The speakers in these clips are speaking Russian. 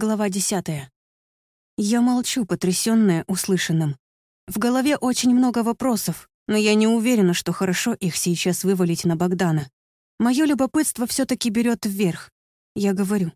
Глава десятая. Я молчу, потрясённая услышанным. В голове очень много вопросов, но я не уверена, что хорошо их сейчас вывалить на Богдана. Моё любопытство всё таки берёт вверх. Я говорю,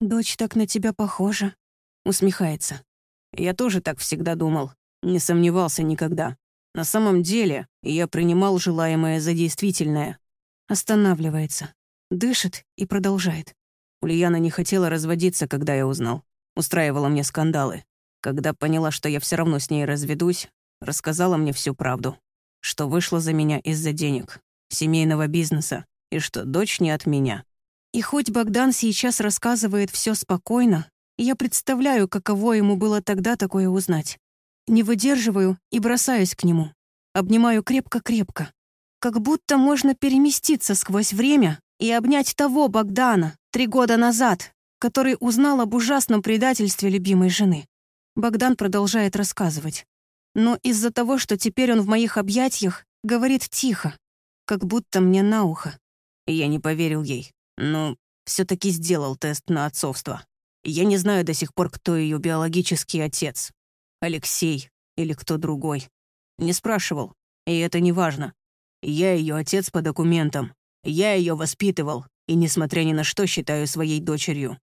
«Дочь так на тебя похожа», — усмехается. «Я тоже так всегда думал, не сомневался никогда. На самом деле я принимал желаемое за действительное». Останавливается, дышит и продолжает. Ульяна не хотела разводиться, когда я узнал. Устраивала мне скандалы. Когда поняла, что я все равно с ней разведусь, рассказала мне всю правду. Что вышла за меня из-за денег, семейного бизнеса, и что дочь не от меня. И хоть Богдан сейчас рассказывает все спокойно, я представляю, каково ему было тогда такое узнать. Не выдерживаю и бросаюсь к нему. Обнимаю крепко-крепко. Как будто можно переместиться сквозь время и обнять того Богдана три года назад, который узнал об ужасном предательстве любимой жены. Богдан продолжает рассказывать. Но из-за того, что теперь он в моих объятиях, говорит тихо, как будто мне на ухо. Я не поверил ей но все таки сделал тест на отцовство. Я не знаю до сих пор, кто ее биологический отец. Алексей или кто другой. Не спрашивал, и это не важно. Я ее отец по документам. Я ее воспитывал, и, несмотря ни на что, считаю своей дочерью.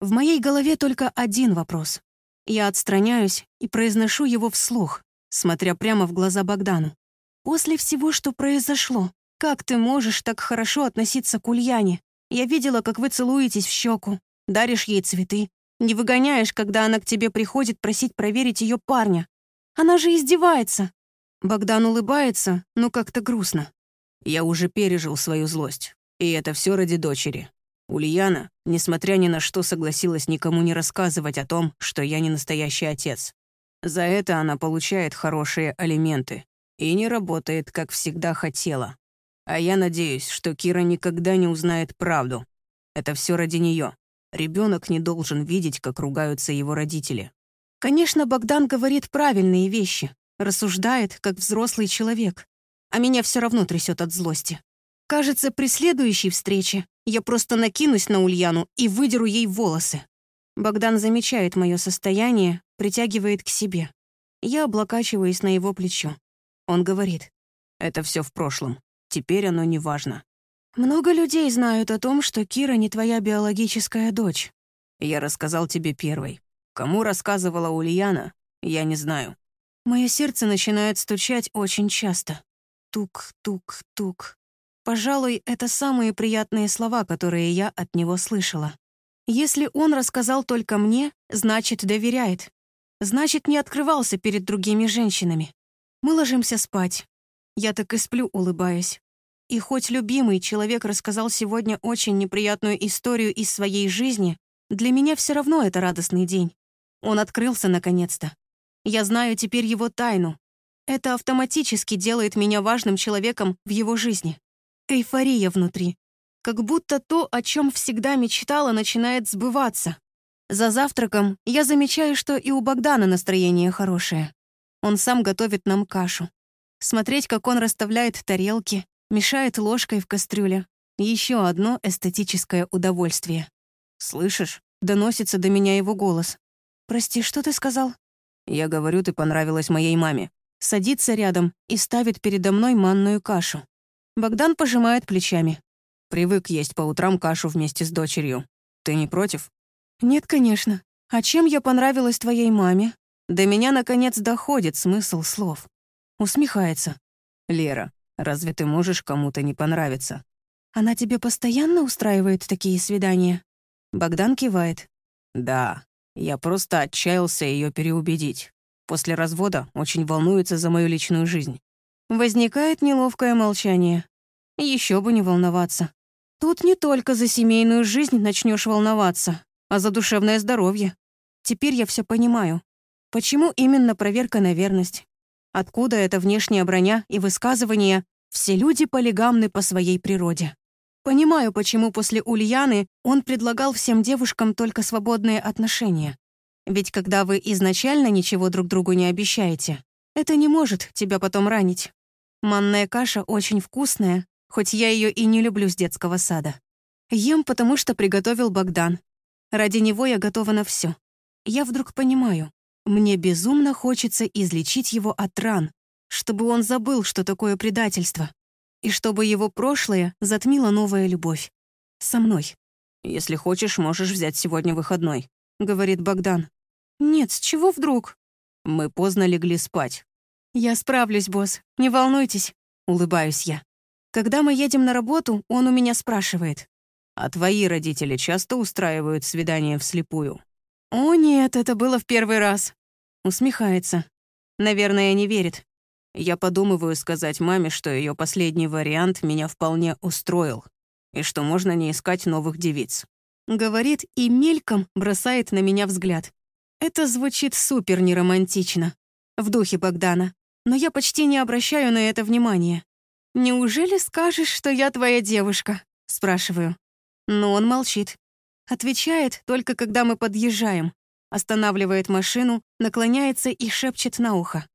В моей голове только один вопрос. Я отстраняюсь и произношу его вслух, смотря прямо в глаза Богдану. «После всего, что произошло, как ты можешь так хорошо относиться к Ульяне? Я видела, как вы целуетесь в щеку, даришь ей цветы, не выгоняешь, когда она к тебе приходит просить проверить ее парня. Она же издевается. Богдан улыбается, но как-то грустно. Я уже пережил свою злость. И это все ради дочери. Ульяна, несмотря ни на что, согласилась никому не рассказывать о том, что я не настоящий отец. За это она получает хорошие алименты и не работает, как всегда хотела. А я надеюсь, что Кира никогда не узнает правду. Это все ради нее. Ребенок не должен видеть, как ругаются его родители. Конечно, Богдан говорит правильные вещи, рассуждает, как взрослый человек. А меня все равно трясет от злости. Кажется, при следующей встрече я просто накинусь на Ульяну и выдеру ей волосы. Богдан замечает мое состояние, притягивает к себе. Я облокачиваюсь на его плечо. Он говорит. «Это все в прошлом. Теперь оно не важно. Много людей знают о том, что Кира не твоя биологическая дочь. Я рассказал тебе первой. Кому рассказывала Ульяна, я не знаю. Мое сердце начинает стучать очень часто. Тук-тук-тук. Пожалуй, это самые приятные слова, которые я от него слышала. Если он рассказал только мне, значит, доверяет. Значит, не открывался перед другими женщинами. Мы ложимся спать. Я так и сплю, улыбаясь. И хоть любимый человек рассказал сегодня очень неприятную историю из своей жизни, для меня все равно это радостный день. Он открылся наконец-то. Я знаю теперь его тайну. Это автоматически делает меня важным человеком в его жизни. Эйфория внутри. Как будто то, о чем всегда мечтала, начинает сбываться. За завтраком я замечаю, что и у Богдана настроение хорошее. Он сам готовит нам кашу. Смотреть, как он расставляет тарелки, мешает ложкой в кастрюле. Еще одно эстетическое удовольствие. «Слышишь?» — доносится до меня его голос. «Прости, что ты сказал?» «Я говорю, ты понравилась моей маме». Садится рядом и ставит передо мной манную кашу. Богдан пожимает плечами. «Привык есть по утрам кашу вместе с дочерью. Ты не против?» «Нет, конечно. А чем я понравилась твоей маме?» До меня, наконец, доходит смысл слов. Усмехается. «Лера, разве ты можешь кому-то не понравиться?» «Она тебе постоянно устраивает такие свидания?» Богдан кивает. «Да, я просто отчаялся ее переубедить. После развода очень волнуется за мою личную жизнь». Возникает неловкое молчание. Еще бы не волноваться. Тут не только за семейную жизнь начнешь волноваться, а за душевное здоровье. Теперь я все понимаю. Почему именно проверка на верность? Откуда эта внешняя броня и высказывания «все люди полигамны по своей природе». Понимаю, почему после Ульяны он предлагал всем девушкам только свободные отношения. Ведь когда вы изначально ничего друг другу не обещаете, это не может тебя потом ранить. Манная каша очень вкусная, хоть я ее и не люблю с детского сада. Ем, потому что приготовил Богдан. Ради него я готова на все. Я вдруг понимаю, мне безумно хочется излечить его от ран, чтобы он забыл, что такое предательство, и чтобы его прошлое затмило новая любовь. Со мной. «Если хочешь, можешь взять сегодня выходной», — говорит Богдан. «Нет, с чего вдруг?» «Мы поздно легли спать». «Я справлюсь, босс, не волнуйтесь», — улыбаюсь я. Когда мы едем на работу, он у меня спрашивает. «А твои родители часто устраивают свидания вслепую?» «О нет, это было в первый раз». Усмехается. Наверное, не верит. Я подумываю сказать маме, что ее последний вариант меня вполне устроил, и что можно не искать новых девиц. Говорит и мельком бросает на меня взгляд. Это звучит супер неромантично. В духе Богдана. Но я почти не обращаю на это внимания. «Неужели скажешь, что я твоя девушка?» — спрашиваю. Но он молчит. Отвечает только когда мы подъезжаем. Останавливает машину, наклоняется и шепчет на ухо.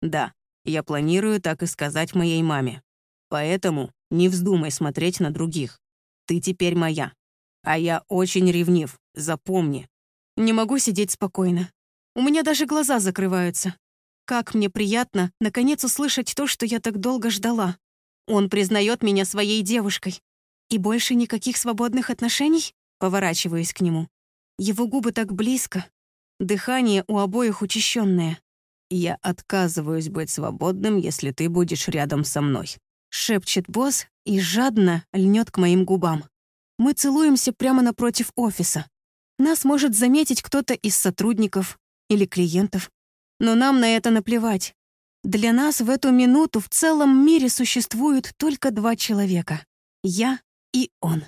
«Да, я планирую так и сказать моей маме. Поэтому не вздумай смотреть на других. Ты теперь моя. А я очень ревнив, запомни. Не могу сидеть спокойно. У меня даже глаза закрываются. Как мне приятно, наконец, услышать то, что я так долго ждала. Он признает меня своей девушкой. И больше никаких свободных отношений? Поворачиваюсь к нему. Его губы так близко. Дыхание у обоих учащенное. «Я отказываюсь быть свободным, если ты будешь рядом со мной», — шепчет босс и жадно льнет к моим губам. Мы целуемся прямо напротив офиса. Нас может заметить кто-то из сотрудников или клиентов. Но нам на это наплевать. Для нас в эту минуту в целом мире существуют только два человека — я и он.